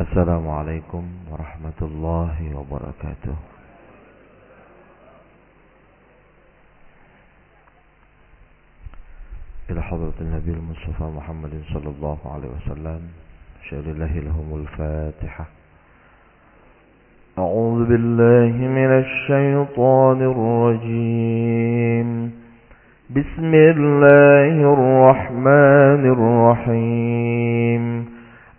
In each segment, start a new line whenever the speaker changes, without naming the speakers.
السلام عليكم ورحمة الله وبركاته. إلى حضرة النبي المصطفى محمد صلى الله عليه وسلم شهر الله لهم الفاتحة. أعوذ بالله من الشيطان الرجيم. بسم الله الرحمن الرحيم.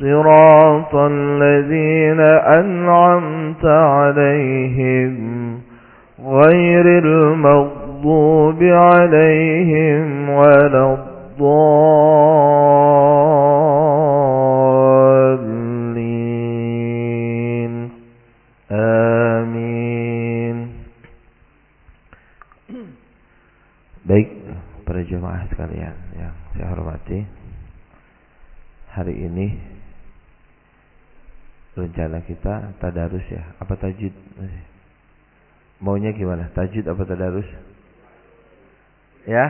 صراط الذين أنعمت عليهم غير المغضوب عليهم ولا الضالين آمين Baik, para jemaah sekalian yang saya hormati. Hari ini rencana kita tadarus ya? Apa tajid maunya gimana? Tajid apa tadarus? Ya?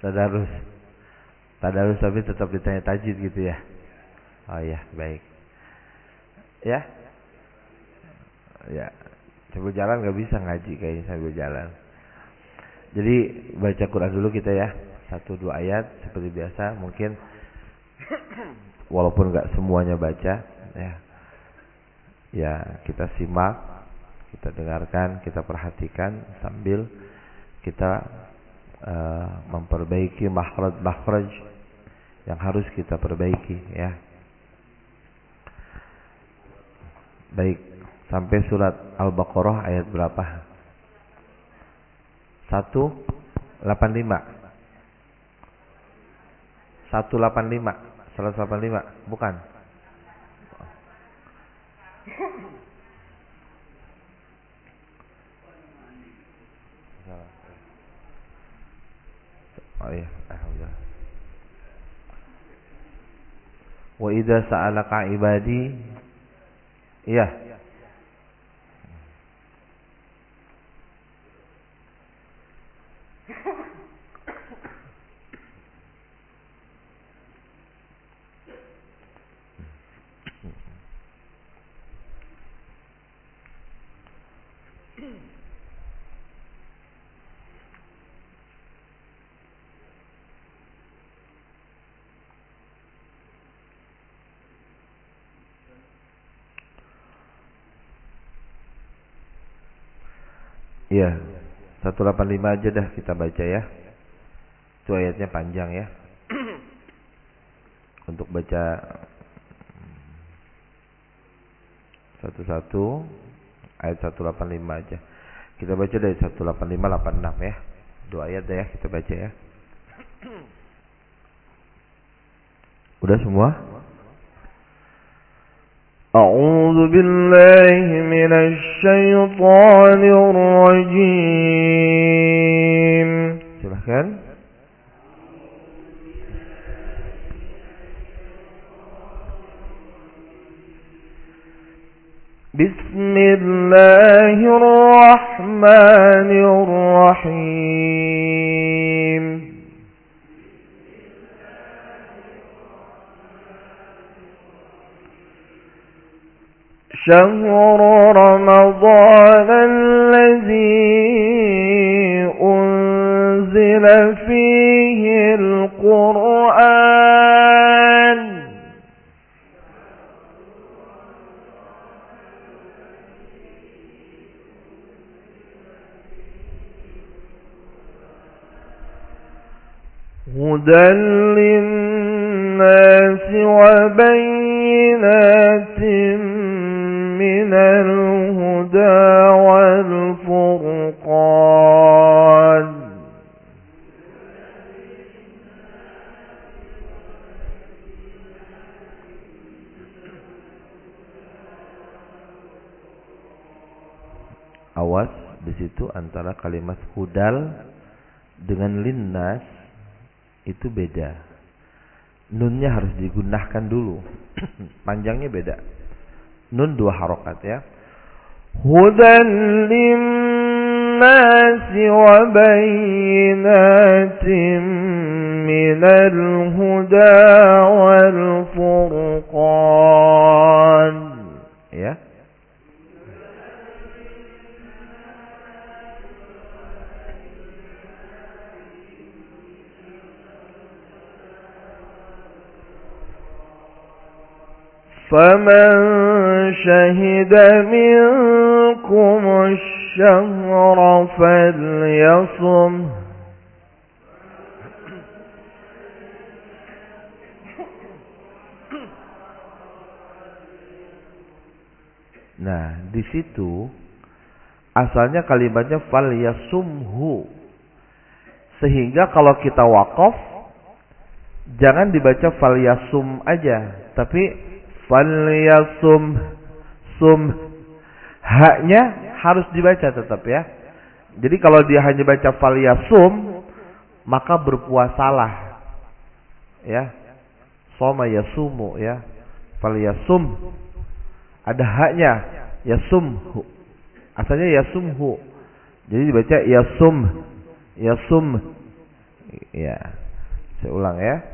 Tadarus. Tadarus tapi tetap ditanya tajid gitu ya? Oh ya baik. Ya? Ya. Sambil jalan nggak bisa ngaji kayaknya sambil jalan. Jadi baca Quran dulu kita ya. Satu dua ayat seperti biasa. Mungkin walaupun nggak semuanya baca ya. Ya kita simak kita dengarkan kita perhatikan sambil kita uh, memperbaiki makhraj makhraj yang harus kita perbaiki ya. Baik sampai surat al-baqarah ayat berapa? 185 185 185 bukan Oh iya, alhamdulillah. Wa idza sa'alaka ibadi Iya. Iya. 185 aja dah kita baca ya. Itu ayatnya panjang ya. Untuk baca satu-satu ayat 185 aja. Kita baca dari 185 86 ya. Dua ayat dah ya kita baca ya. Udah semua? أعوذ بالله من الشيطان الرجيم. Silahkan بسم الله الرحمن الرحيم شهر رمضان الذي أنزل فيه القرآن. هدى للناس وبينات Awas di situ antara kalimat hudal dengan linnas itu beda. Nunnya harus digunakan dulu. Panjangnya beda. Nun dua harokat ya. Hudan linnasi wa bayinatin minal huda wal فمن شهد منكم الشهر فليصم Nah, di situ asalnya kalimatnya fal yasumhu. Sehingga kalau kita wakaf jangan dibaca fal yasum aja, tapi falyasum sum haknya harus dibaca tetap ya. Jadi kalau dia hanya baca falyasum maka berpuasalah. Ya. Soma yasumu ya. Falyasum ada haknya yasumhu. Asalnya yasumhu. Jadi dibaca yasum yasum. Ya. Saya ulang ya.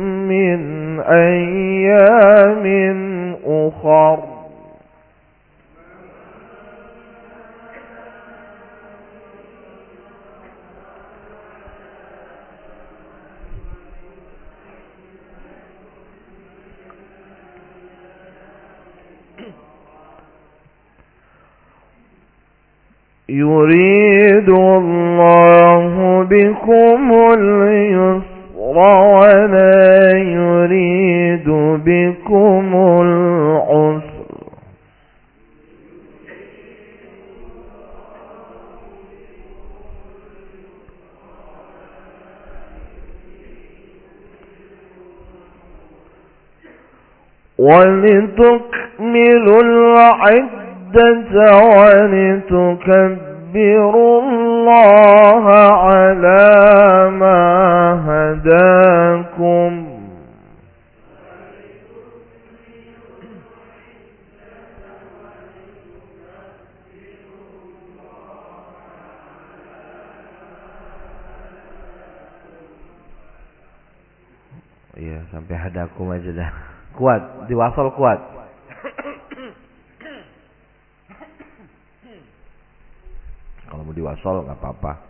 من أيام أخر. يريد الله بكم اليسر. ولا يريد بكم العسر. ولتكملوا العدة ولتكبروا الله على ما هداكم Iya, sampai hadakum aja dah. Kuat, diwasal kuat. Kalau mau diwasal nggak apa-apa.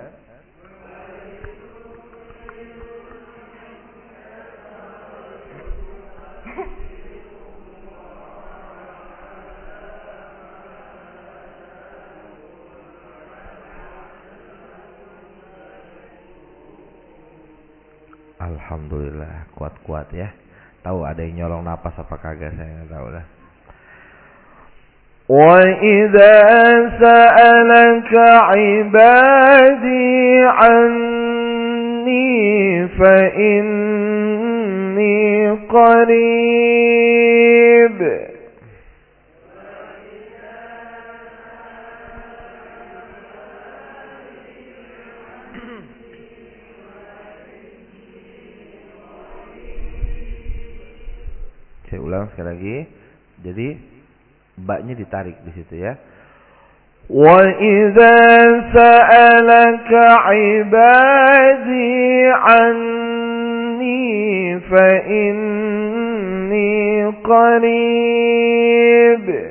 Alhamdulillah kuat-kuat ya. Tahu ada yang nyolong napas apa kagak saya nggak tahu lah. وَإِذَا سَأَلَكَ عِبَادِي عَنِّي فَإِنِّي قَرِيبٌ ulang sekali lagi. Jadi baknya ditarik di situ ya. Wa idza sa'alaka 'ibadi 'anni fa inni qarib.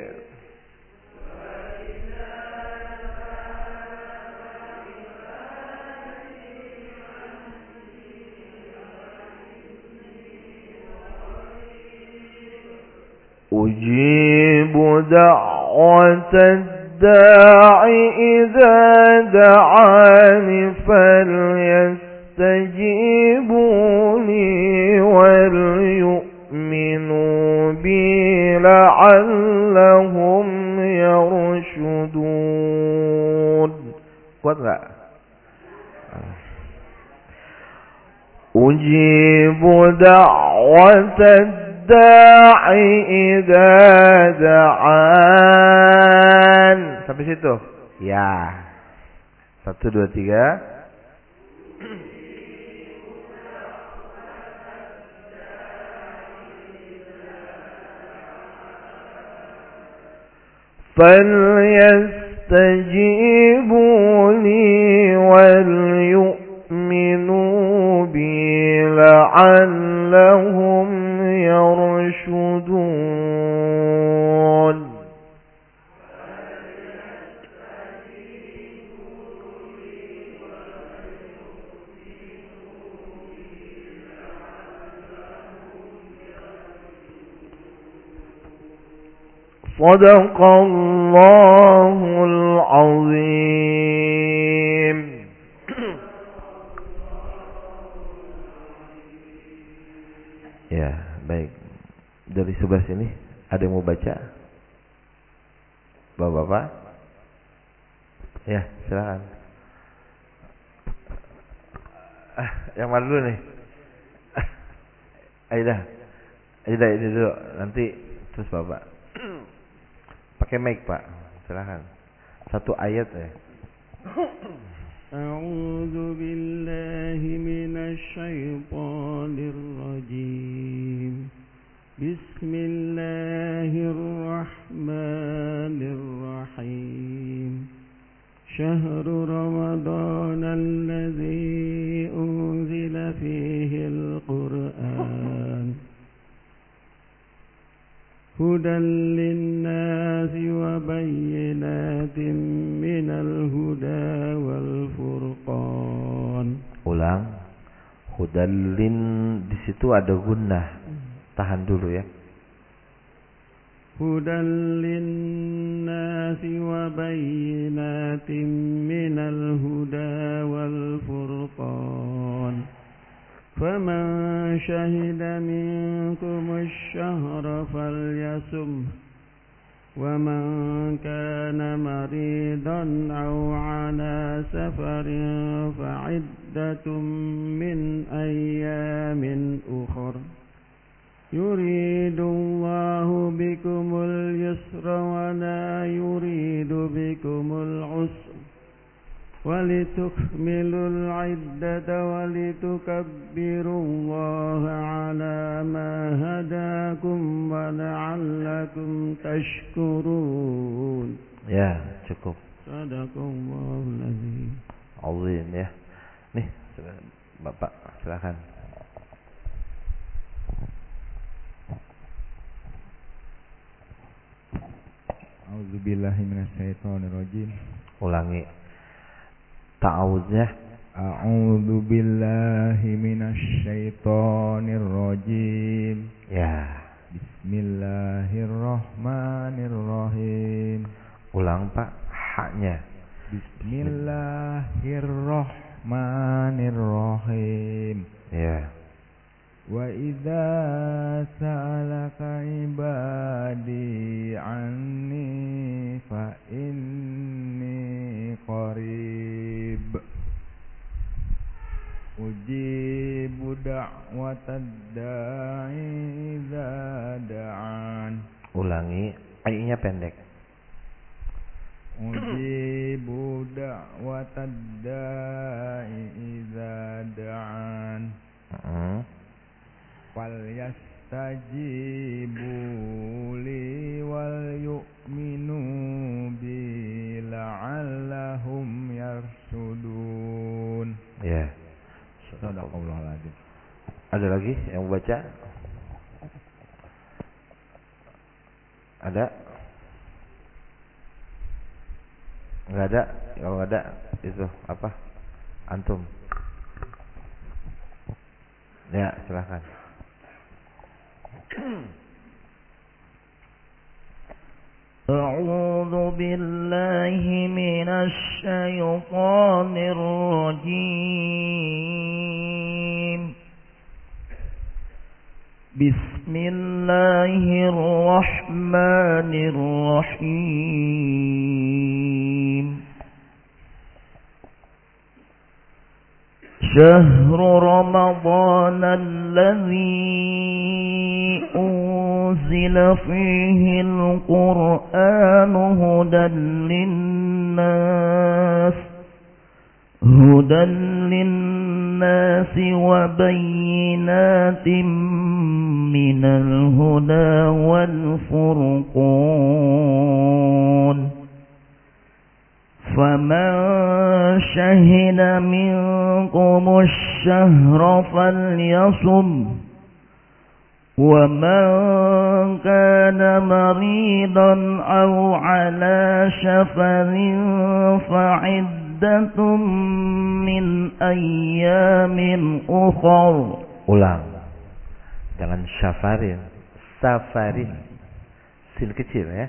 دعوة الداع إذا دعاني فليستجيبوا لي وليؤمنوا بي لعلهم يرشدون. أجيب دعوة الداعي إذا دعان. Sampai situ? Ya. Satu dua tiga. فليستجيبوا لي وليؤمنوا بي لعلهم يرشدون. صدق الله العظيم. Dari sebelah sini ada yang mau baca? Bapak-bapak? Ya, silakan. Ah, yang mana dulu nih? Ah, Aida. Aida ini dulu, nanti terus Bapak. Pakai mic, Pak. Silakan. Satu ayat ya.
أعوذ بالله من الشيطان الرجيم بسم الله الرحمن الرحيم. شهر رمضان الذي أنزل فيه القرآن. هدى للناس وبينات من الهدى والفرقان.
Ulang. Hudallin di situ ada gunnah. Tahan dulu ya.
هدى للناس وبينات من الهدى والفرقان فمن شهد منكم الشهر فليسم ومن كان مريضا أو على سفر فعدة من أيام أخر يريد الله بكم اليسر ولا يريد بكم العسر ولتكملوا العدة ولتكبروا الله على ما هداكم ولعلكم تشكرون.
Ya cukup.
صدق الله العظيم.
Azim ya. Nih Bapak silakan.
A'udzubillahi minasyaitonirrajim.
ulangi. Ta'awuznya
A'udzu
شهر رمضان الذي أنزل فيه القرآن هدى للناس هدى للناس وبينات من الهدى والفرقان. فمن شهد منكم الشهر فليصم ومن كان مريضا أو على شفر فعدة من أيام أخر.
Ulang. Jangan syafarin. Safarin. Sin kecil ya.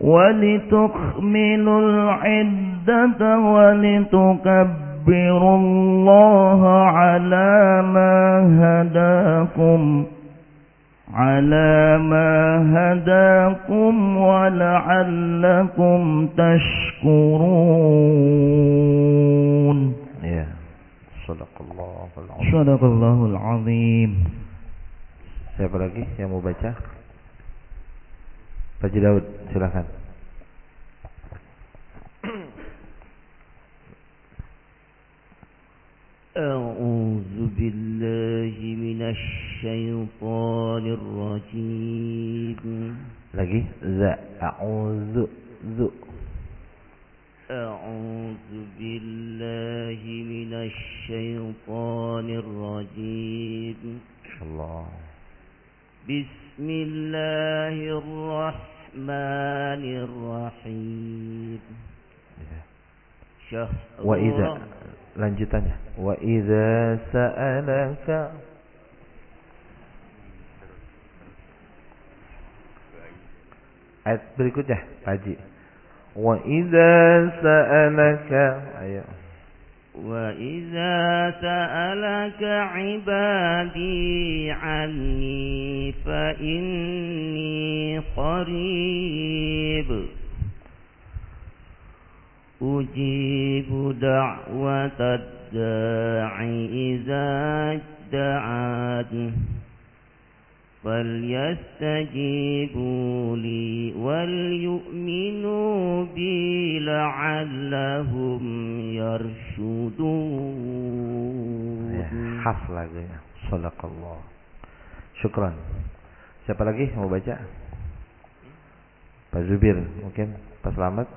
ولتكملوا العدة ولتكبروا الله على ما هداكم على ما هداكم ولعلكم تشكرون.
ya sadaqallahul azim
صدق الله العظيم.
Siapa lagi yang mau baca? Haji Daud silakan.
أعوذ بالله من الشيطان الرجيم
lagi? Za a'udzu zu.
أعوذ بالله من الشيطان الرجيم
Allah.
بسم الله الرحمن الرحيم
ya.
شهر
wa idza lanjutannya wa idza sa'alaka ayat berikutnya Pak Haji wa idza sa'alaka ayo
وإذا سألك عبادي عني فإني قريب أجيب دعوة الداع إذا دعان فليستجيبوا لي وليؤمنوا بي لعلهم يرشدون
ya, khas lagunya sadaqallah syukran siapa lagi yang mau baca Pak Zubir mungkin Pak Selamat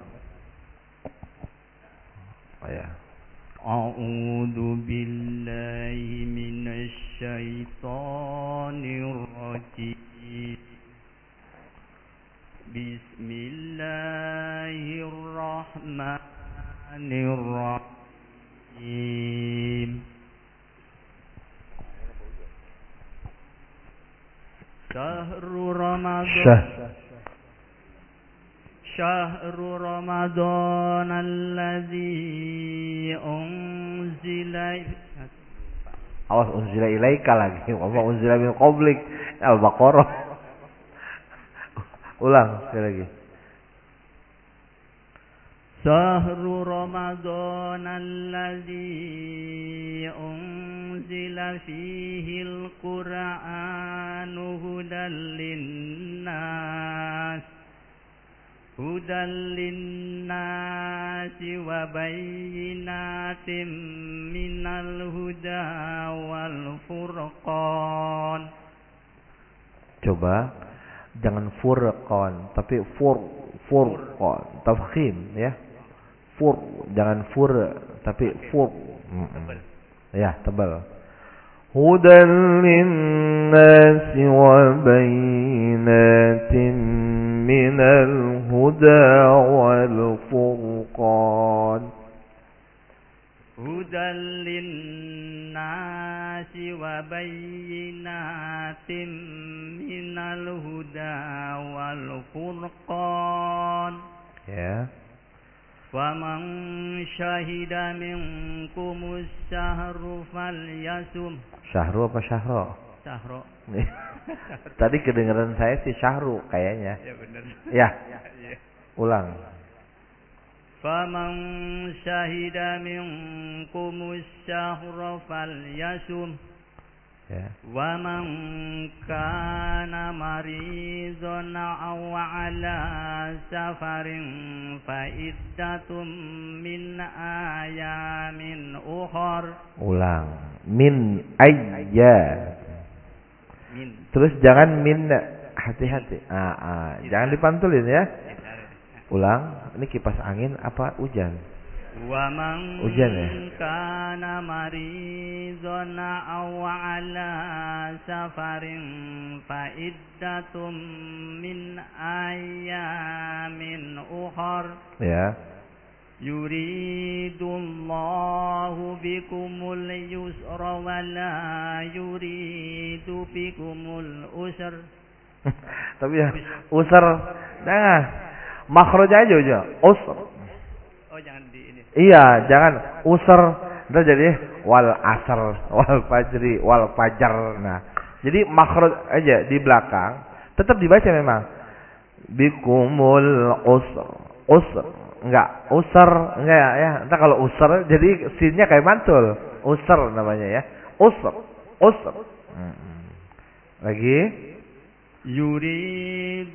oh ya
أعوذ بالله من الشيطان الرجيم. بسم الله الرحمن الرحيم. شهر رمضان. شهر رمضان الذي أنزل
Awas unzila ilaika lagi. Apa unzila min qablik. Al-Baqarah. Ulang sekali lagi.
شهر رمضان الذي أنزل فيه القرآن هدى للناس هدى للناس الناس وبينات من الهدى والفرقان
Coba jangan furqan tapi fur furqan tafkhim ya. Fur jangan fur tapi fur. Mm-mm. Ya, tebal. Hudan linnasi wa bayyinatin من الهدى والفرقان.
هدى للناس وبينات من الهدى والفرقان.
yeah.
فمن شهد منكم الشهر فليسم
شهر وشهر syahra
Syahro.
Tadi kedengaran saya si Syahru kayaknya.
Ya benar.
Ya. ya, ya. Ulang.
Faman syahida minkum syahra falyasum.
Ya.
Wa man kana maridun aw ala safarin fa iddatum min ayamin ukhra.
Ulang min ayya Terus jangan min hati-hati. Ah, ah. Jangan dipantulin ya. Ulang, ini kipas angin apa hujan? Hujan ya.
Kana marizun aw ala safarin fa iddatum min ayamin ukhra.
Ya.
يريد الله بكم اليسر ولا يريد بكم الأسر
Tapi ya usar jangan makhraj aja aja. Usr.
Oh jangan di ini
Iya, jangan usar. Ntar jadi wal asr, wal fajri, wal fajar. Nah, jadi makhraj aja di belakang. Tetap dibaca memang. Bikumul usr. Usr. Enggak, user. Enggak ya, ya. Entah kalau user jadi sinnya kayak mantul. User namanya ya. User. User. Hmm. Lagi.
Yuridullahu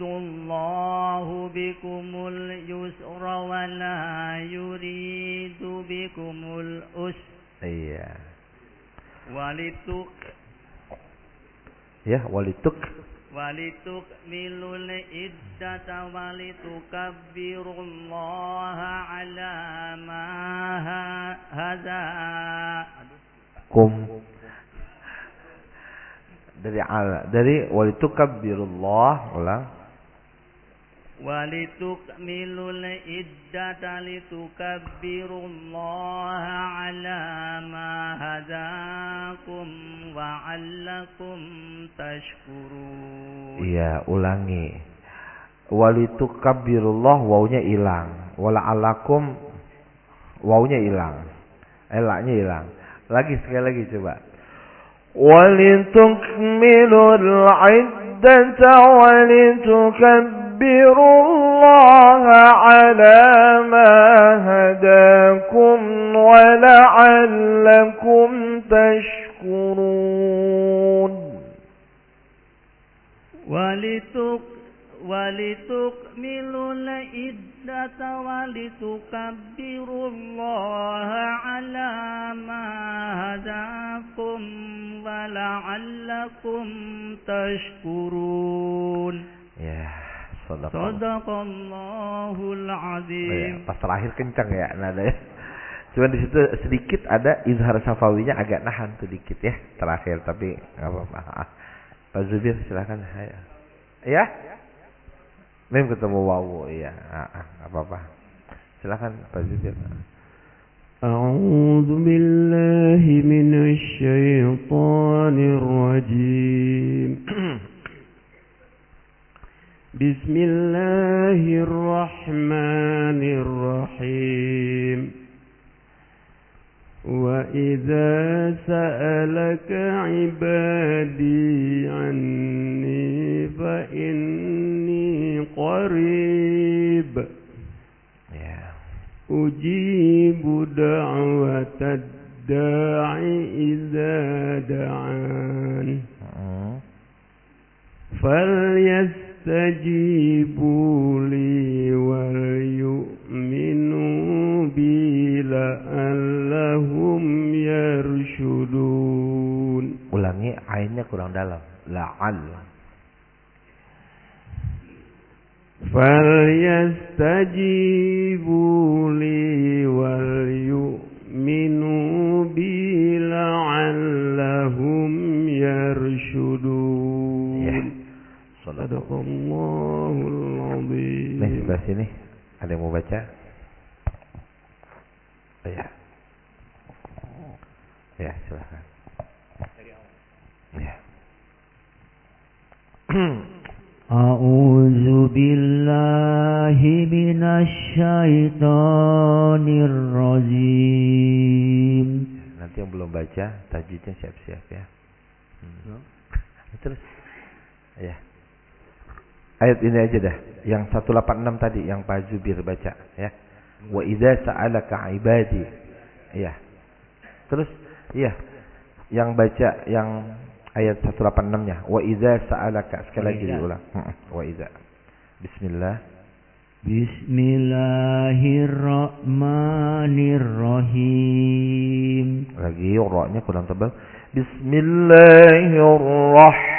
bikumul yusra wa la yuridu bikumul us.
Iya.
Walituk.
Ya, walituk
ولتكملوا العدة ولتكبروا الله على ما ه- هدى
kum dari ala dari walitukabbirullah ulang
ولتكملوا العدة لتكبروا الله على ما هداكم وعلكم تشكرون
iya ulangi walitukabbirullah wawunya hilang wala'alakum wawunya hilang elaknya hilang lagi sekali lagi coba ولتكملوا العدة ولتكبروا الله على ما هداكم ولعلكم تشكرون.
ولتك ولتكملوا العدة ولتكبروا الله على ما هداكم ولعلكم تشكرون.
Ya sadaqallah.
صدق الله
Oh,
العظيم
ya, pas terakhir kencang ya nadanya. Cuman di situ sedikit ada izhar safawinya agak nahan sedikit ya terakhir tapi nggak apa-apa. Ah. Pak Zubir silakan. Ayo. Ya? Mem ketemu wawu iya. Ah, ah, nggak apa-apa. Silakan Pak Zubir.
أعوذ بالله من الشيطان الرجيم بسم الله الرحمن الرحيم وإذا سألك عبادي عني فإني قريب. أجيب دعوة الداع إذا دعان
Mm.
فليستجيبوا لي وليؤمنوا
بي لعلهم يرشدون
Ulangi ainnya kurang dalam. La'al.
فليستجيبوا لي وليؤمنوا بي لعلهم يرشدون
Ya.
صدق الله العظيم
Nih sebelah sini. Ada yang mau baca? Oh, ya. Ya, silahkan. Ya.
أعوذ بالله من الشيطان الرجيم
Nanti yang belum baca, tajwidnya siap-siap ya. Hmm. Terus. Ya. Ayat ini aja dah. Yang 186 tadi yang Pak Zubir baca ya. Wa idza sa'alaka ibadi. Ya. Terus iya. Yang baca yang ayat 186-nya. Wa idza sa'alaka sekali lagi diulang. Wa idza. Bismillah.
Bismillahirrahmanirrahim
Lagi ra-nya kurang tebal. Bismillahirrahmanirrahim.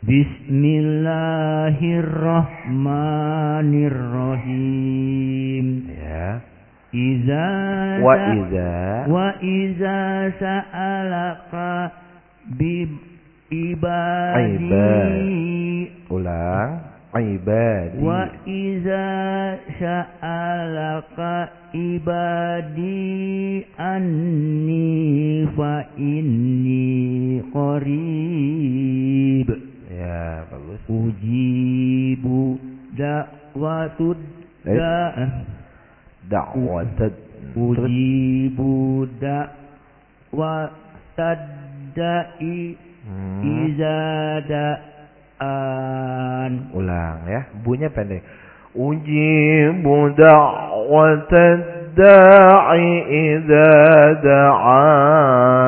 Bismillahirrahmanirrahim.
Ya.
Iza
Wa idza
Wa iza sa'alaka bi ibadi.
Ulang. Ibadi.
Wa iza sa'alaka ibadi anni fa inni qarib
ya bagus.
Ujibu da'watud
Eh.
da'
da'watad. Terus
Ujibu da'watad da'i
hmm,
iza da'an.
Ulang ya. Bunyinya pendek. Ujibu da'watad da'i idza da'an.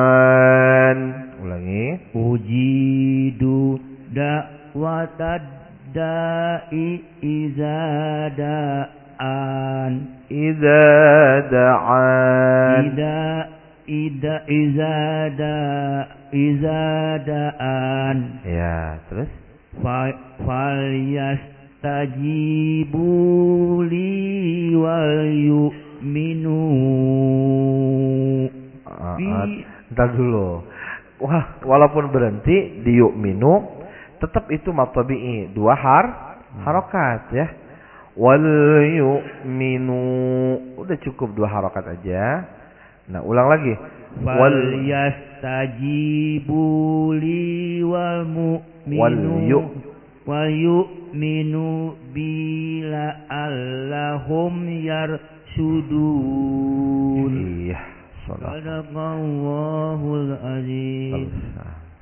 Ulangi.
Ujidu da'watad da'i iza da'an
idza da'an
Ida ida iza da iza da'an
ya terus?
Fa fal yastajibu li wal yu'minu
Ah,
Bi-
ah, Ntar dulu. Wah, walaupun berhenti di yu'minu, tetap itu matabi'i. Dua har, harokat ya. Wal yu'minu. Udah cukup dua harokat aja. Nah, ulang lagi. Wal
yastajibu li wal mu'minu
Wal yu-
wal yu'minu bila allahum yarsudun
Iya.
Sadaqallahul azim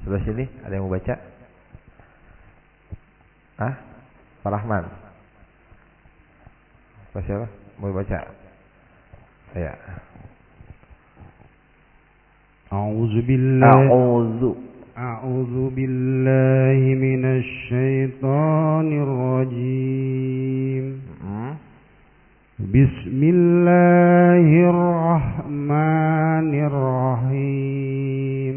sebelah sini ada yang mau baca? Ah? Pak Rahman. Pak siapa? Mau baca? Ya.
أعوذ بالله
A'udzu.
أعوذ بالله من الشيطان الرجيم
Hmm.
بسم الله الرحمن الرحيم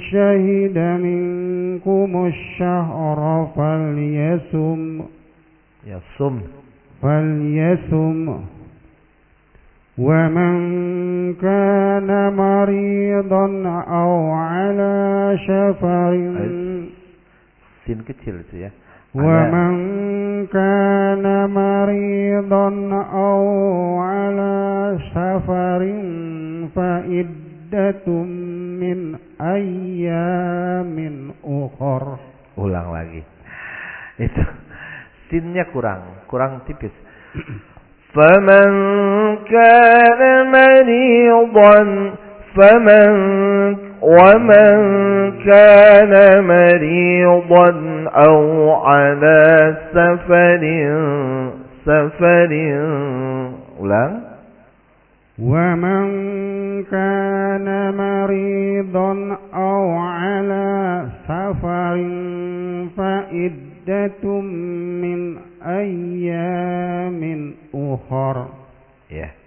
شهد منكم الشهر فليسم
sum.
فليسم ومن كان مريضا أو على شفر
Sin kecil itu ya.
ومن كان مريضا أو على سفر فعدة من أيام أخر
Ulang lagi. Itu sinnya kurang, kurang tipis. فمن كان مريضا فمن ومن كان مريضا أو على سفر سفر ulang
ومن كان مريضا أو على سفر فعدة من أيام أخر
yeah.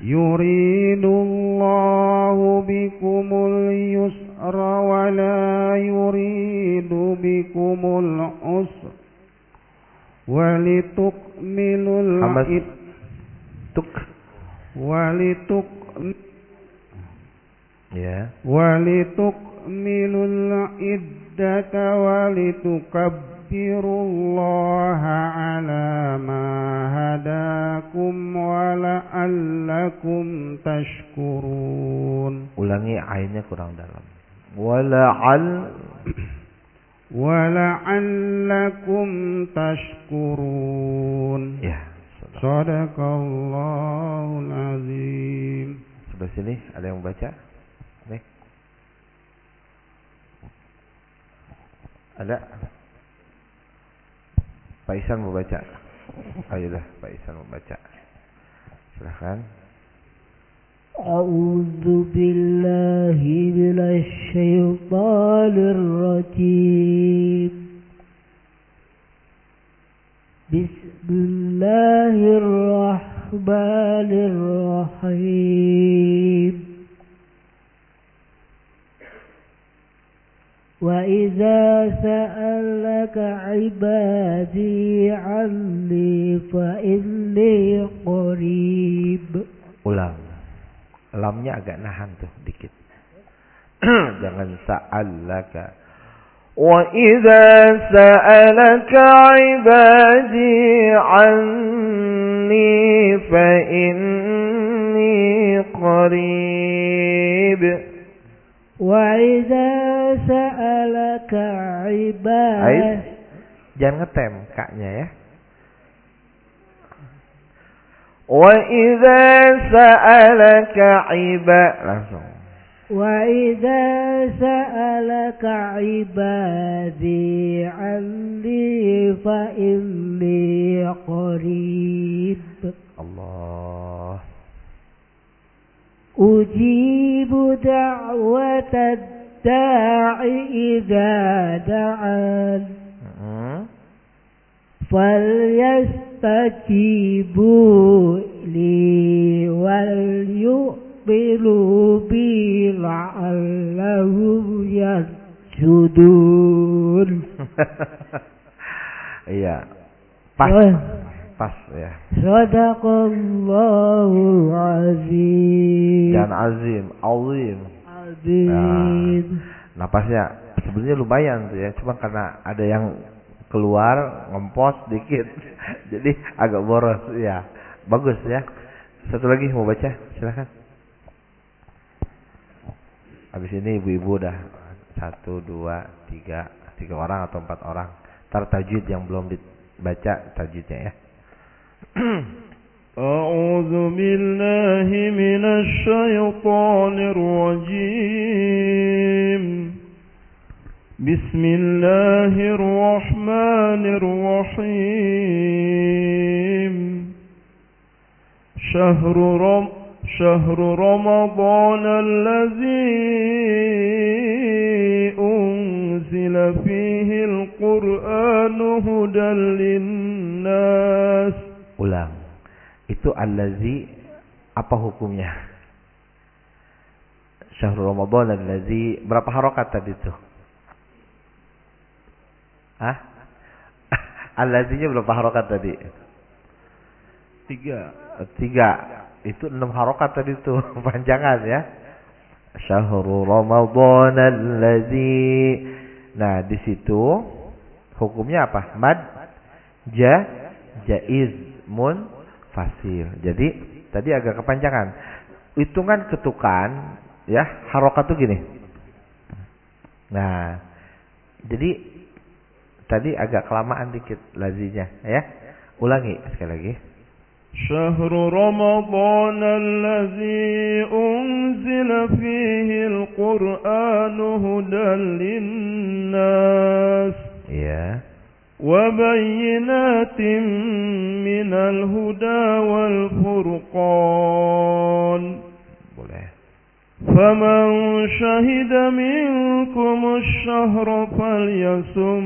يريد الله بكم اليسر ولا يريد بكم العسر ولتكملوا العدة walituk
ya.
Walituk milul iddata walitukabbirullah ala ma hadakum wala'allakum tashkurun.
Ulangi ainnya kurang dalam. Wala'al
wala'allakum tashkurun.
Ya.
صدق الله العظيم
sebelah sini ada yang baca nih ada Pak Isan mau baca ayolah Pak Isan mau baca silahkan
أعوذ بالله من الشيطان الرجيم بسم الله الرحمن الرحيم وإذا سألك عبادي عني فإني قريب
ulang lamnya agak nahan tuh dikit jangan sa'alaka وَإِذَا سَأَلَكَ عِبَادِي عَنِّي فَإِنِّي قَرِيبٌ
وَإِذَا سَأَلَكَ عِبَادِي
Jangan ngetem kaknya ya. وَإِذَا سَأَلَكَ عِبَادِي. Langsung.
وإذا سألك عبادي عني فإني قريب.
Allah
أجيب دعوة الداع إذا دعان.
Hmm.
فليستجيبوا لي وليؤمنوا بي لعلهم يرشدون
Iya. Pas.
Wah.
Pas ya.
صدق الله العظيم
Dan azim, azim.
عظيم
Napasnya sebenarnya lumayan tuh ya, cuma karena ada yang keluar ngempos dikit. Jadi agak boros ya. Bagus ya. Satu lagi mau baca, silakan. Habis ini ibu-ibu udah satu, dua, tiga, tiga orang atau empat orang. Ntar tajwid yang belum dibaca tajwidnya ya.
أعوذ بالله من الشيطان الرجيم بسم الله الرحمن الرحيم شهر رم شهر رمضان الذي أنزل فيه القرآن هدى للناس
Ulang. Itu allazi apa hukumnya? Syahrul Ramadan allazi berapa harokat tadi itu? Hah? Allazinya berapa harokat tadi?
Tiga.
Tiga. Itu enam harokat tadi itu panjangan ya. Syahrul Ramadan allazi Nah, di situ hukumnya apa? Mad ja jaiz mun fasil. Jadi tadi agak kepanjangan. Hitungan ketukan ya, harokat tuh gini. Nah, jadi tadi agak kelamaan dikit lazinya ya. Ulangi sekali lagi.
شهر رمضان الذي أنزل فيه القرآن هدى للناس. وبينات من الهدى والفرقان
Boleh.
فمن شهد منكم الشهر فليصم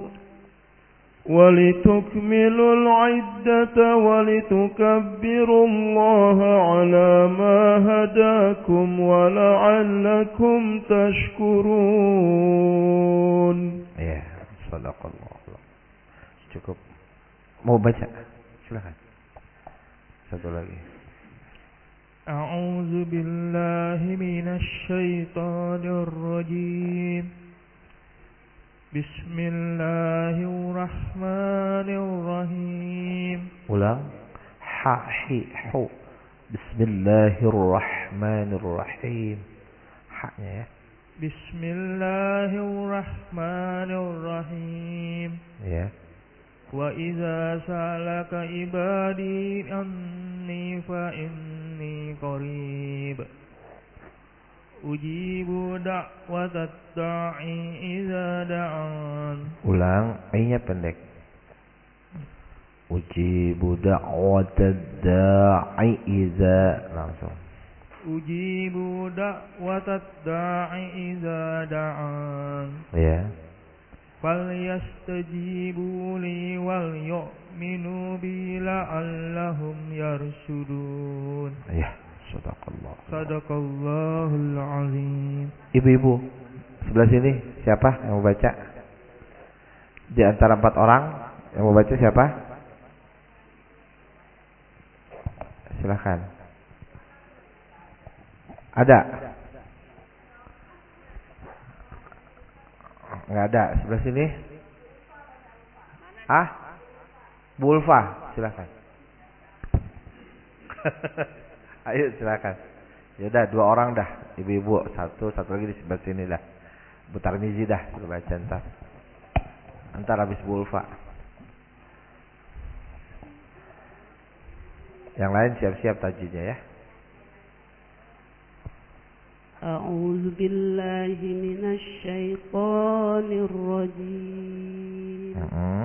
ولتكملوا العدة ولتكبروا الله على ما هداكم ولعلكم تشكرون
Ya, sadaqallah. Cukup. Mau baca? Silakan. Satu lagi.
أعوذ بالله من الشيطان الرجيم بسم الله الرحمن الرحيم.
ولا ح ح ح بسم الله الرحمن الرحيم.
ح بسم الله الرحمن الرحيم.
يا.
وإذا سألك عبادي أني فإني قريب. قريب أجيب دعوة الداعي إذا دعان
Ulang. I-nya pendek. Ujibu da'watad da'i iza. Langsung.
أجيب دعوة الداعي إذا دعان
Ya.
فليستجيبوا لي وليؤمنوا بي لعلهم يرشدون
Ya. Sadaqallah.
Sadaqallahul azim.
Ibu-ibu, sebelah sini siapa yang mau baca? Di antara empat orang yang mau baca siapa? Silakan. Ada? Enggak ada. Sebelah sini. Ah? Bulfa, silahkan. Ayo silakan. Ya udah dua orang dah, ibu-ibu satu, satu lagi di sebelah sini dah. Butar mizi dah, suruh baca ntar. Ntar habis bulfa. Yang lain siap-siap tajidnya ya.
أعوذ بالله من الشيطان الرجيم
Mm-mm.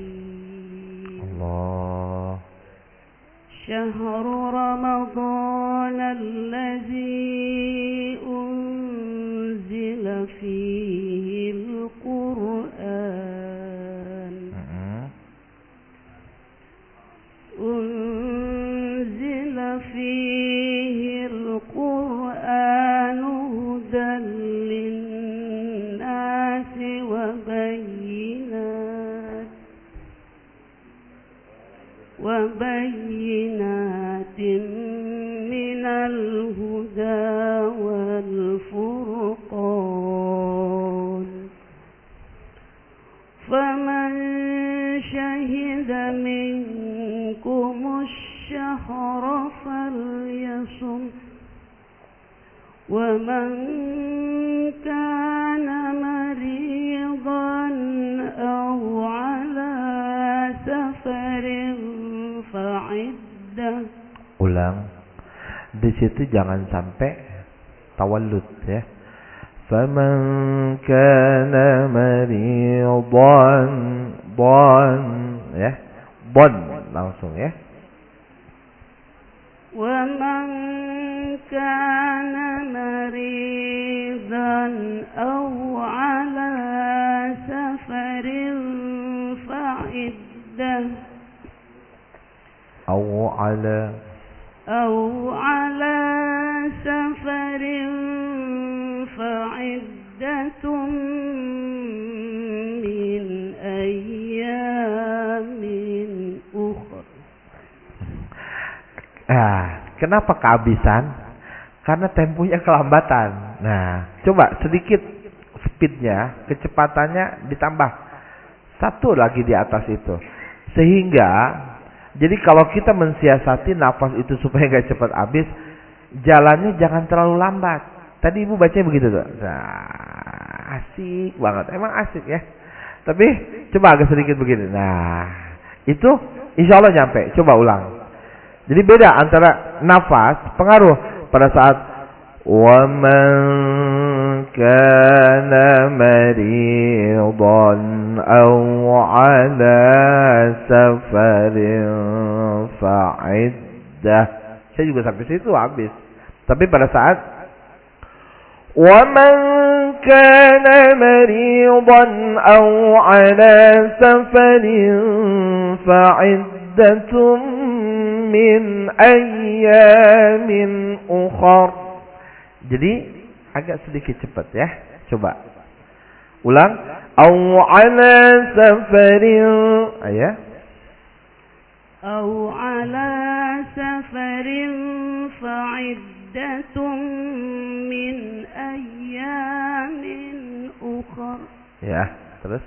situ jangan sampai tawallud ya. Faman kenapa kehabisan? Karena temponya kelambatan. Nah, coba sedikit speednya, kecepatannya ditambah satu lagi di atas itu. Sehingga jadi kalau kita mensiasati nafas itu supaya nggak cepat habis, jalannya jangan terlalu lambat. Tadi ibu baca begitu tuh. Nah, asik banget. Emang asik ya. Tapi coba agak sedikit begini. Nah, itu insya Allah nyampe. Coba ulang. Jadi beda antara nafas pengaruh pada saat ومن كان مريضا أو على سفر فعدة saya juga sampai situ habis tapi pada saat ومن كان مريضا أو على سفر فعدة من أيام أخر Jadi agak sedikit cepat ya. Coba. Ulang. Au ala safarin. Ayah.
Au ala safarin fa'iddatun min ayyamin ukhar.
Ya, terus.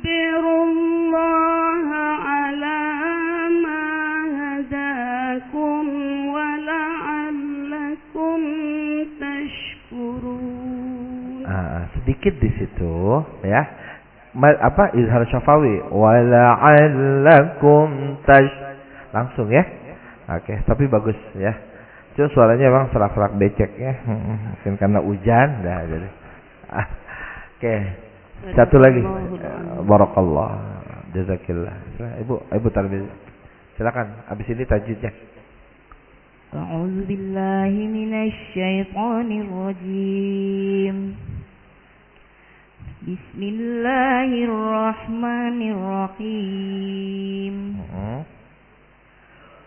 ولتكبروا الله على ما هداكم ولعلكم تشكرون
ah, sedikit di situ ya apa izhar syafawi wala'allakum tash langsung ya oke okay, tapi bagus ya Cuma suaranya memang serak-serak becek ya mungkin karena hujan dah jadi ah, oke okay. Satu lagi. Barakallah. Jazakillah. Ibu, Ibu Tarbiz. Silakan. Habis ini tajwidnya.
أعوذ بالله من الشيطان الرجيم بسم الله الرحمن الرحيم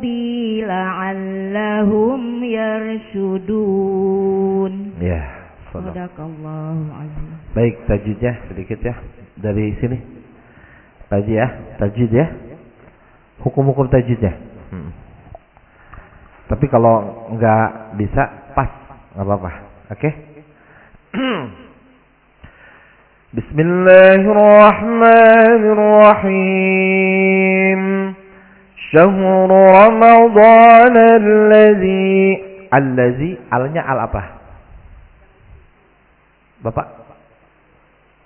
بي لعلهم يرشدون
Ya.
Sadaqallahu azim.
Baik, tajwidnya sedikit ya dari sini. Tajwid ya, tajwid ya. Hukum-hukum tajwidnya. Hmm. Tapi kalau nggak bisa pas, nggak apa-apa. Oke? Okay? Bismillahirrahmanirrahim. Syahr Ramadan allazi allazi alnya al apa? Bapak?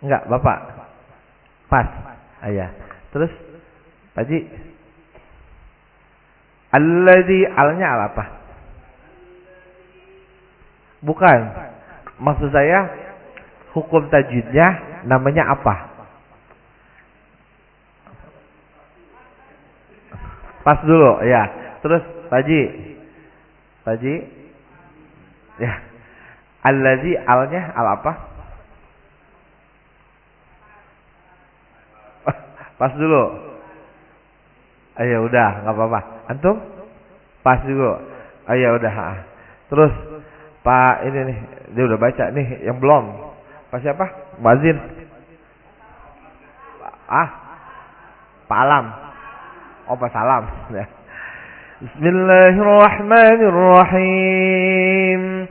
Enggak, Bapak. Pas. Ayah. Terus Pak Ji. Alladzi alnya al apa? Bukan. Maksud saya hukum tajwidnya namanya apa? Pas dulu, ya. Terus Pak Ji. Pak Ji. Ya. Allazi alnya al apa? Pas dulu. Ayo udah, nggak apa-apa. Antum? Pas dulu. Ayo udah. Terus Pak ini nih, dia udah baca nih yang belum. Pak siapa? Mazin. Ah. Pak Alam Oh, Pak Salam. Bismillahirrahmanirrahim.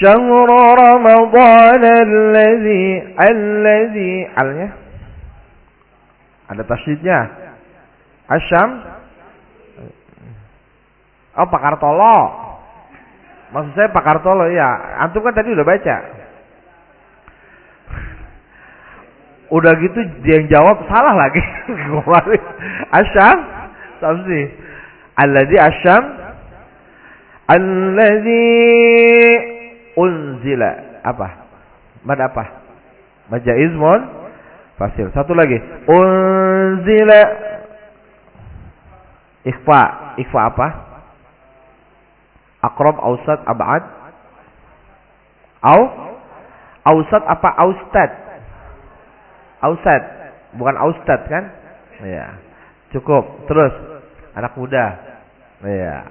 شهر رمضان الذي الذي alnya ada tasydidnya asyam oh Pak Kartolo maksud saya Pak Kartolo ya antum kan tadi udah baca Udah gitu dia yang jawab salah lagi. Asyam Samsi. Alladhi asyam Alladhi unzila apa? Mad apa? Majaizmon fasil. Satu lagi. Unzila ikhfa. Ikhfa apa? Akrob, ausat, abad. Au? Ausat apa austad? Ausat. Bukan austad kan? Ya. Cukup. Terus. Anak muda. Ya.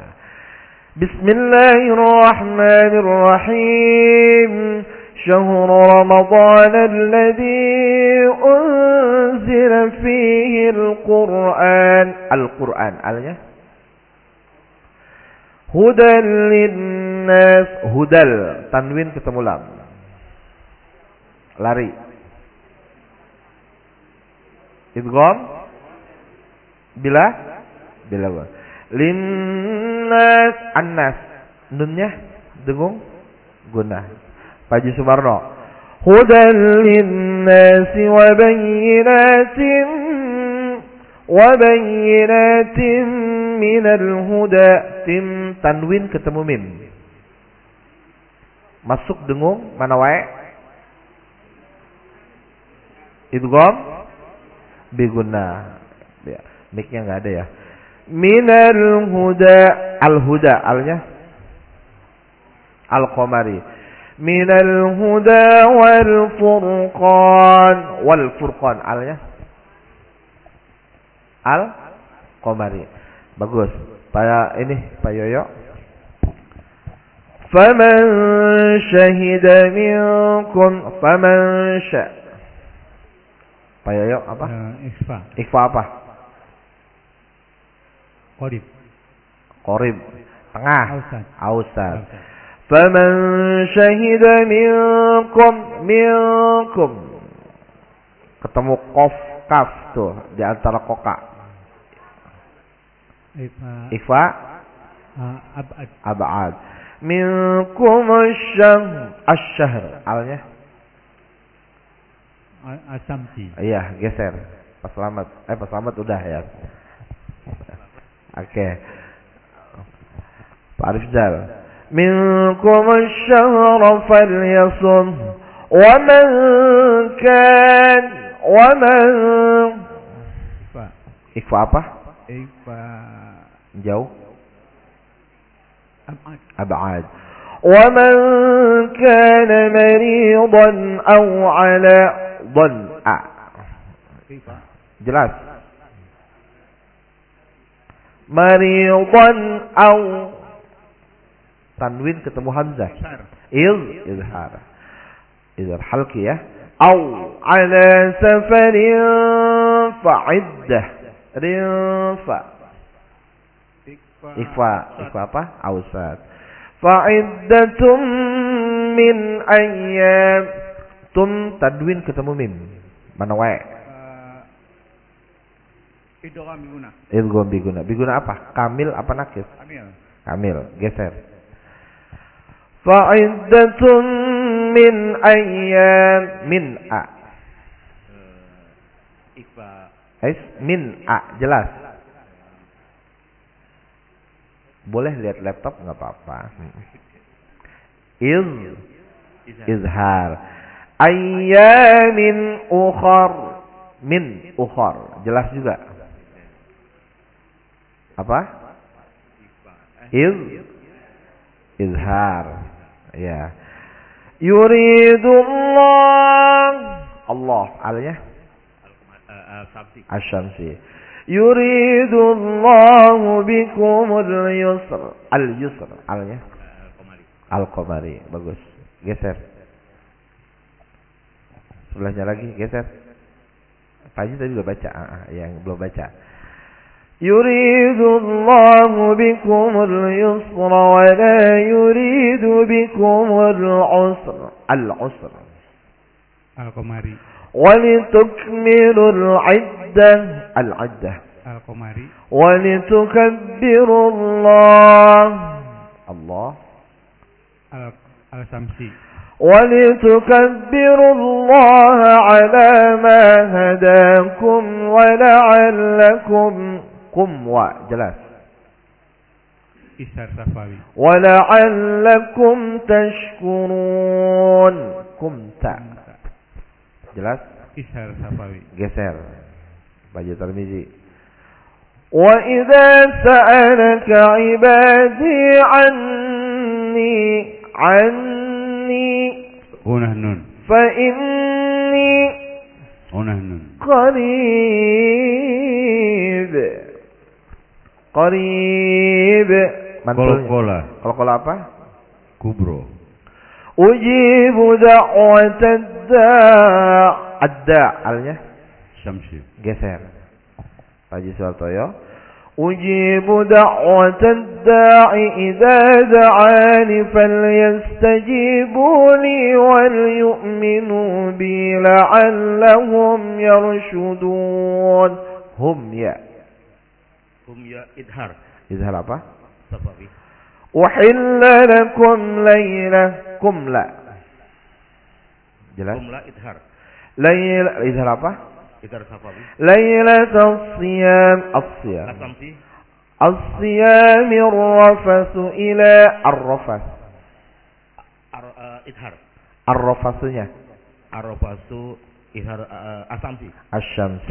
Bismillahirrahmanirrahim. شهر رمضان الذي أنزل فيه القرآن القرآن على هدى للناس هدى tanwin ketemu lam lari idgham bila bila linnas annas nunnya dengung guna Pak Haji Sumarno. Hudan linnasi wa bayyinatin wa bayyinatin minal huda. Tim tanwin ketemu mim. Masuk dengung mana wae? Idgham biguna. Ya, mic-nya enggak ada ya. Minal huda al-huda alnya al-qamari من الهدى والفرقان والفurqan alnya al qamari bagus Pak ini Pak Yoyo faman syahida minkum faman sya Pak Yoyo apa
uh, ikhfa
ikhfa apa
Qorib.
Qorib. Tengah.
Ausat.
Ausat. Faman syahida minkum minkum. Ketemu kof kaf tuh di antara koka. Ifa.
Abad.
Abad. Minkum asyam Asyahr. Alnya.
Asamti.
Iya, geser. Pas selamat. Eh, pas selamat udah ya. Okey. Pak Arif jawab. Minkum asyhara falyasum wa man kan wa man Pak. Ikfa apa?
Ikfa
jauh.
أبعد
أبعد ومن كان مريضا أو على ضل jelas maridan au tanwin ketemu hamzah. Il izhar. Izhar halki ya. Au ala safarin fa'iddah. Rinfa. Ikfa. Ikfa. Apa? Ausat fa'iddatum min ayyam. Tum tadwin ketemu mim mana wae?
Idgham biguna.
Idgham biguna. Biguna apa? Kamil apa nakis?
Kamil.
Kamil. Geser. Fa'iddatun min ayyam min a.
Iqba.
Ais min a jelas. Boleh lihat laptop nggak apa-apa. Iz izhar. Ayyamin ukhar min ukhar jelas juga. Apa? Iz izhar. Ya. Yuridullah Allah alnya Asyamsi. Yuridullahu bikumul yusr. Al yusr alnya Al qamari. Bagus. Geser. Sebelahnya lagi geser. Pak Haji tadi udah baca, ah, ah, yang belum baca. يريد الله بكم اليسر ولا يريد بكم العسر. العسر.
القمري
ولتكملوا العدة. العدة.
القمري
ولتكبروا الله. الله.
الشمسي
ولتكبروا الله على ما هداكم ولعلكم قم
وجلس
ولعلكم tashkurun kumta jelas
geser safawi
geser baju termizi wa idza sa'alaka
ibadi anni
anni
unahnun fa
inni unahnun qarib
Qarib.
Kola-kola. Kola-kola apa?
Kubro.
Ujibu da'wat ad-da' ad-da' alnya
Syamsi.
Geser. Haji Suwartoyo. Ujibu da'wat ad-da'i idza da'ani falyastajibu li wal yu'minu bi yarshudun.
Hum ya. Idhar.
idhar apa?
Safawi.
Uhilla lakum laylakum kumla Jelas?
Kumla idhar.
Laila idhar apa?
Idhar safawi.
Lailatul siyam afsiyam
asamti
الصيام الرفس إلى
الرفس
إظهار
الرفسnya الرفس إظهار الشمس
الشمس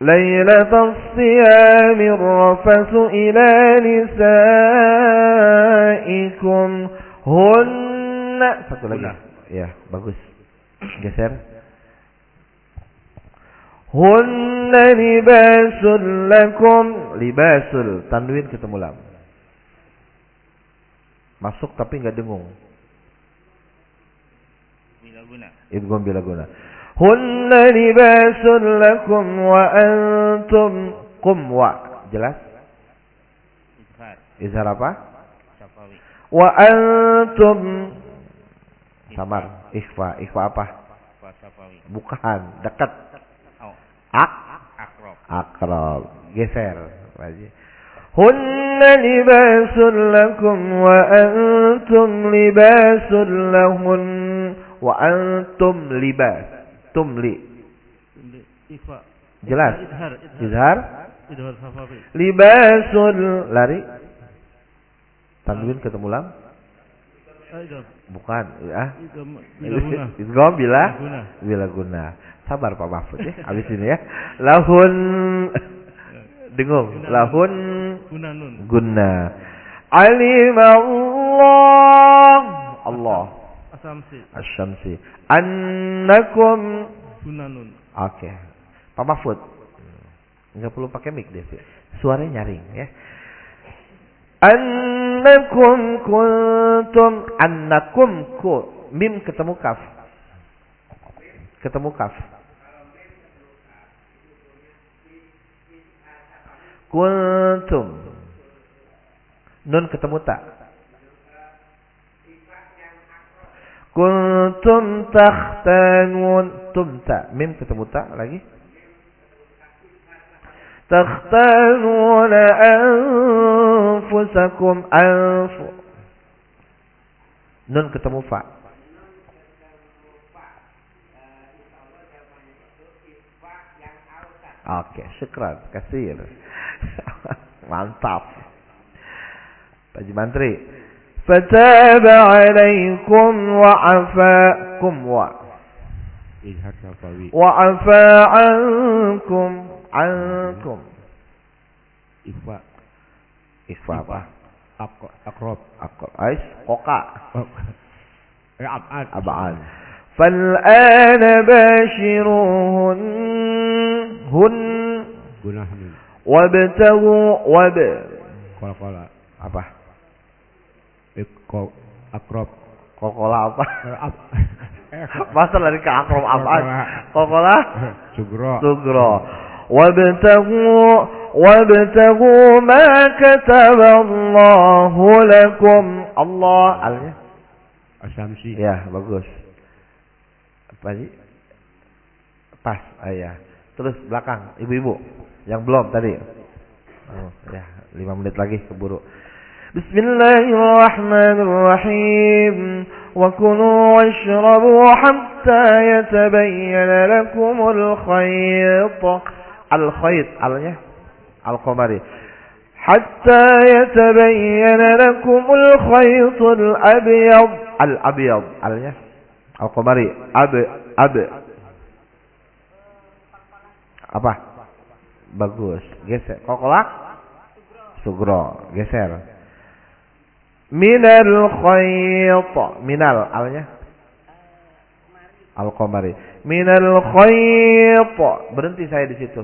ليلة الصيام الرفث إلى نسائكم هن satu lagi
Hunna.
ya bagus geser Hunna libasul lakum libasul tanwin ketemu lam masuk tapi nggak dengung
Bila guna.
idgham bila guna hunna libasul lakum wa antum qum wa jelas? Izhar. Apa?
Safawi.
wa antum samar. Ikhfa. Ikhfa apa? Bukan. Dekat.
Oh.
ak.
Akrab.
akrab. Geser. Haji. hunna libasul lakum wa antum libasul lahun wa antum libas tumli.
Ikhfa.
jelas. Izhar
Safawi.
libasul lari. Tanwin ketemu lam?
Idhar.
bukan. Ya.
Bila guna.
Idgham bila?
Guna.
bila guna. Sabar Pak Mahfud ya. Habis ini ya. Lahun. Dengung. Lahun.
Guna
alim Allah Allah
Asamsi.
asyamsi annakum
Guna nun.
Oke. Pak Mahfud. Enggak perlu pakai mic deh. Suaranya nyaring ya. Annakum kuntum annakum ku mim ketemu kaf. Ketemu kaf. Kuntum. Nun ketemu tak. Kuntum takhtanun tumta. Mim ketemu tak lagi. Takhtanuna anfusakum anfu. Nun ketemu fa. Oke, syukran, kasir. Mantap. Pak Mantri. فتاب عليكم وعفاكم و وعفا عنكم عنكم.
إخوة. إخوة.
أقرب. أقرب. أيش؟
قوقع أبعاد.
أبعاد. فالآن باشروهن هن. وابتغوا وب.
قال قال.
apa
kok akrob
kokola apa?
Eh,
Masa lari ke akrob apa?
Kokola. Sugro.
Sugro. Wabtagu wabtagu ma kataballahu lakum. Allah alnya?
Asamsi
ya bagus. Apa sih pas ayah terus belakang ibu-ibu yang belum tadi. Oh, ya lima menit lagi keburu. Bismillahirrahmanirrahim wa kulu washrabu hatta hatta yatabayyana lakumul khayt al-khayt alnya al-qamari hatta yatabayyana lakumul khaytul abyad al-abyad alnya al-qamari ab ab apa bagus geser. Kokolak sugro. Geser minal khayt. Minal alnya al-qamari. Minal khayt. Berhenti saya di situ.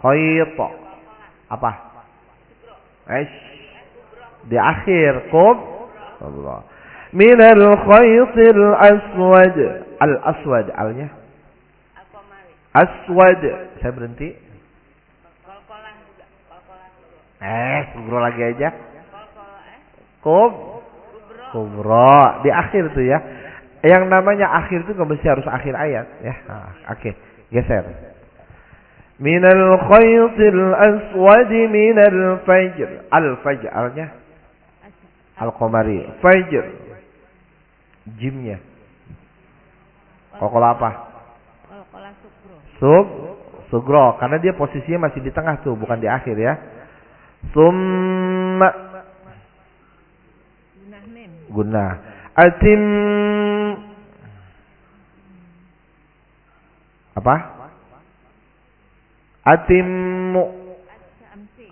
Khayt. Apa? Aish. Di akhir. Kum Allah. Minal khaytil aswad. Al aswad alnya aswad. Saya berhenti eh kubro lagi aja. Kub kubro. Di akhir tuh ya. Yang namanya akhir itu nggak mesti harus akhir ayat ya. Nah, oke okay. geser. Minal khaytil aswad minal fajr. Al fajr alnya? Al qamari. Fajr. Jimnya. Kokola apa? Sub sugro. Karena dia posisinya masih di tengah tuh bukan di akhir ya summa guna atim apa atimmu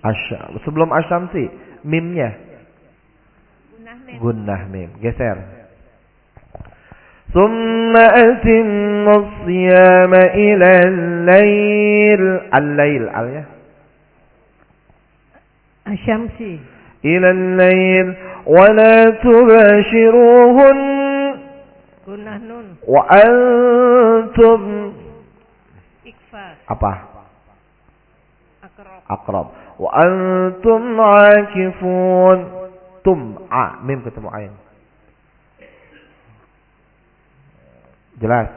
asya sebelum asyamsi mimnya gunnah mim geser ثم أتم الصيام إلى الليل الليل عليه
الشمس
إلى الليل ولا تباشروهن
Gunnah nun
وأنتم
Ikfa
apa
Akrab
akrab wa antum akifun tum a mim ketemu ain jelas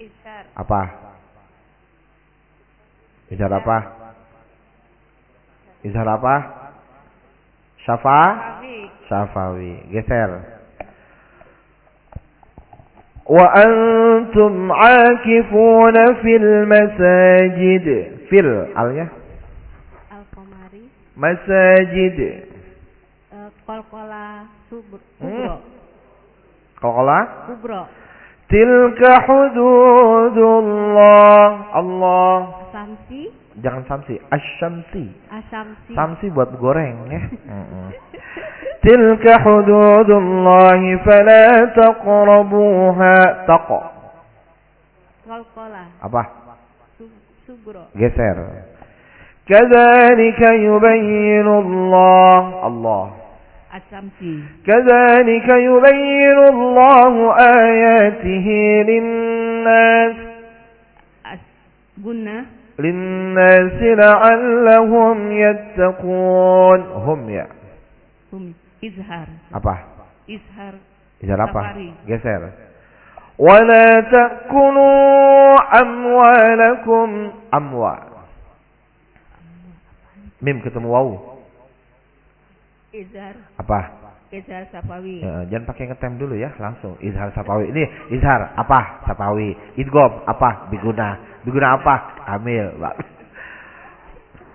Ishar
apa izhar apa Izhar apa? Syafa syafawi geser. Wa antum akifuna fil masajid. Fil alnya?
Al-Qamari. Eh, Kolkola Subro
Hmm.
Kubro.
Qala
Kubro.
Tilka hududullah. Allah.
Samsi
Jangan samsi, asyamsi.
Asyamsi.
Samsi buat goreng ya. Tilka hududullah fala taqrabuha. taq Apa?
Subro.
Geser. Kadzalika yubayyinullah. Allah.
Asyamsi.
Kadzalika yubayyinullahu ayatihi linnas. للناس لعلهم يتقون هم ya
Hum Izhar
apa
Izhar
Izar apa
Safari.
geser ولا تأكلوا أموالكم أموال mim ketemu waw
Izhar
apa
Izhar Safawi
Ya, jangan pakai ngetem dulu ya, langsung izhar sapawi. Ini izhar apa? Sapawi. Idgom apa? Biguna. Biguna apa? Amil.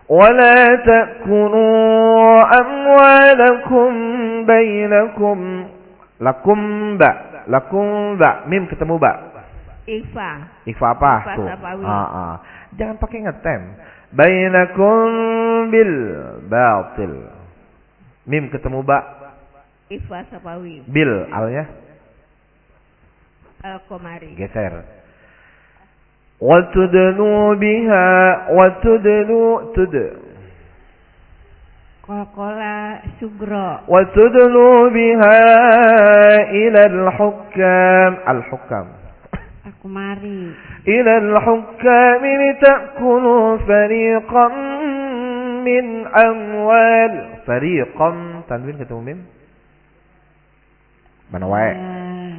ولا تأكلوا أموالكم بينكم لكم با لكم با mim ketemu ba
Ifa
Ikhfa apa
Ikhfa
tuh
sapawi.
ah, ah. jangan pakai ngetem bainakum bil batil mim ketemu ba
Ifa Safawi
bil alnya
Al-Qamari.
Geser. Watudlu biha watudlu tud.
Kolkola Sugro.
Watudlu biha ila al-hukam al-hukam.
Al-Qamari.
Ila al-hukam litakulu fariqan min amwal. Fariqan tanwin ketemu mim mana wae
Eh,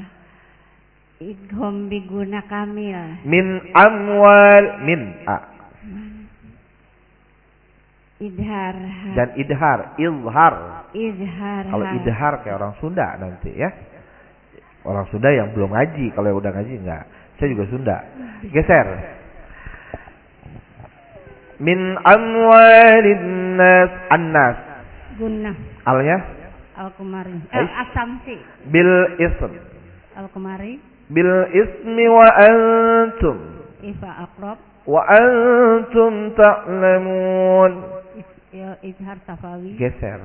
Idhom biguna kamil
min amwal min a
Idhar
dan idhar izhar
Izhar
Kalau
ha.
idhar kayak orang Sunda nanti ya. Orang Sunda yang belum ngaji, kalau yang udah ngaji enggak. Saya juga Sunda. Geser. Min amwalin nas annas.
Gunah.
Alnya
Al-Kumari. Eh, Asamsi.
bil ism.
Al-Kumari.
Bil ismi wa antum
Ifa Akrob.
wa antum ta'lamun.
Ya, Izhar Safawi.
geser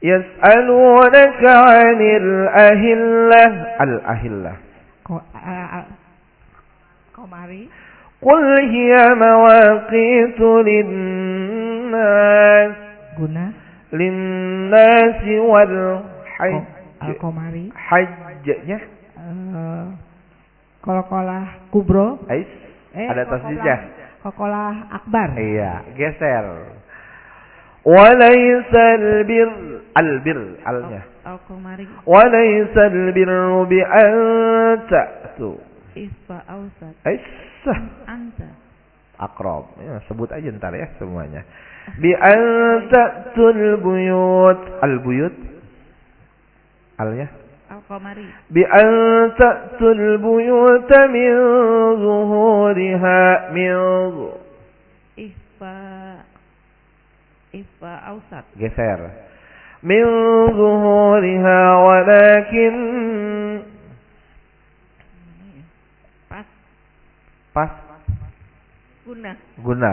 yas'alunaka 'anil ahillah al ahillah
Ko, a- a- Komari.
qul hiya mawaqitu linnas
Guna.
Linnas wal hajj
Al-Komari.
hajjnya
Kol-kolah Kubro.
ais ada tasdidnya
Kokolah Akbar.
iya geser walaysa albir albir alnya
Al-Komari.
walaysa albirru bi an ta'tu
Isfa Ausat.
ais
Anta.
akrab ya, sebut aja ntar ya semuanya bi an ta'tul buyut al buyut alnya
Al-Komari.
bi an ta'tul buyut min zuhuriha min
Isfa. Isfa Ausat.
geser min zuhuriha walakin
Pas.
pas
Guna.
guna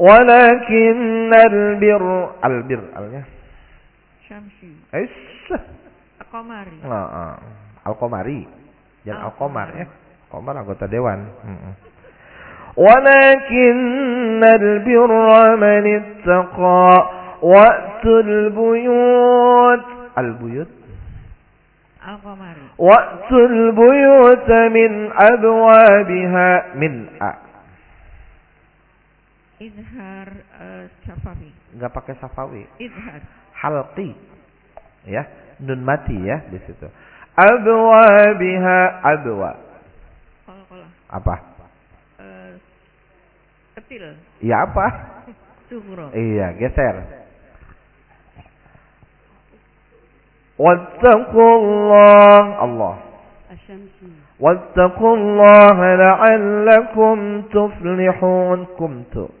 walakin albir albir alnya
Syamsi.
ais
Al-Komari.
Heeh. Al-Qamari. Jangan Al-Qamar ya. Qamar anggota dewan. Heeh. ولكن البر من اتقى وأتوا البيوت البيوت
Al-Komari.
وأتوا البيوت من أبوابها من أ
Izhar eh, Safawi.
nggak pakai safawi
Izhar.
halqi ya nun mati ya di situ abwabiha abwa
Kol-kolah.
apa
Eh, Ketil.
ya apa
Sugro.
Iya, geser. Wattaqullah Allah.
Asyamsi.
Wattaqullah la'allakum tuflihun kumtu. Izhar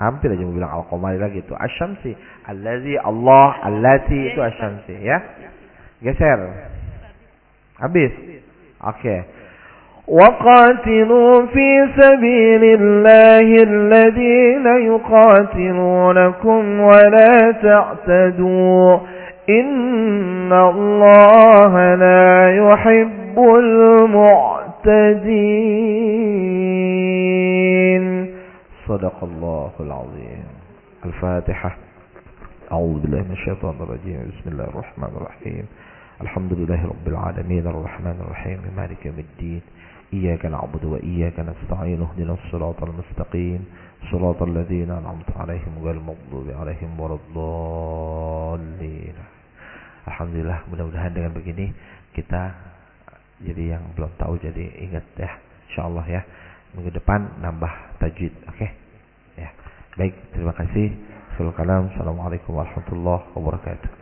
Hampir aja mau bilang al-qamari lagi itu. Asyamsi. Allazi Allah allati itu asyamsi ya. Geser. Habis. Oke. وقاتلوا في سبيل الله الذين يقاتلونكم ولا تعتدوا إن الله لا يحب المعتدين صدق الله العظيم الفاتحة أعوذ بالله من الشيطان الرجيم بسم الله الرحمن الرحيم الحمد لله رب العالمين الرحمن الرحيم مالك يوم الدين إياك نعبد وإياك نستعين اهدنا الصراط المستقيم صراط الذين أنعمت عليهم غير المغضوب عليهم ولا الضالين Alhamdulillah mudah-mudahan dengan begini kita jadi yang belum tahu jadi ingat ya. Insyaallah ya. Minggu depan nambah tajwid oke? ya baik terima kasih. Assalamualaikum warahmatullahi wabarakatuh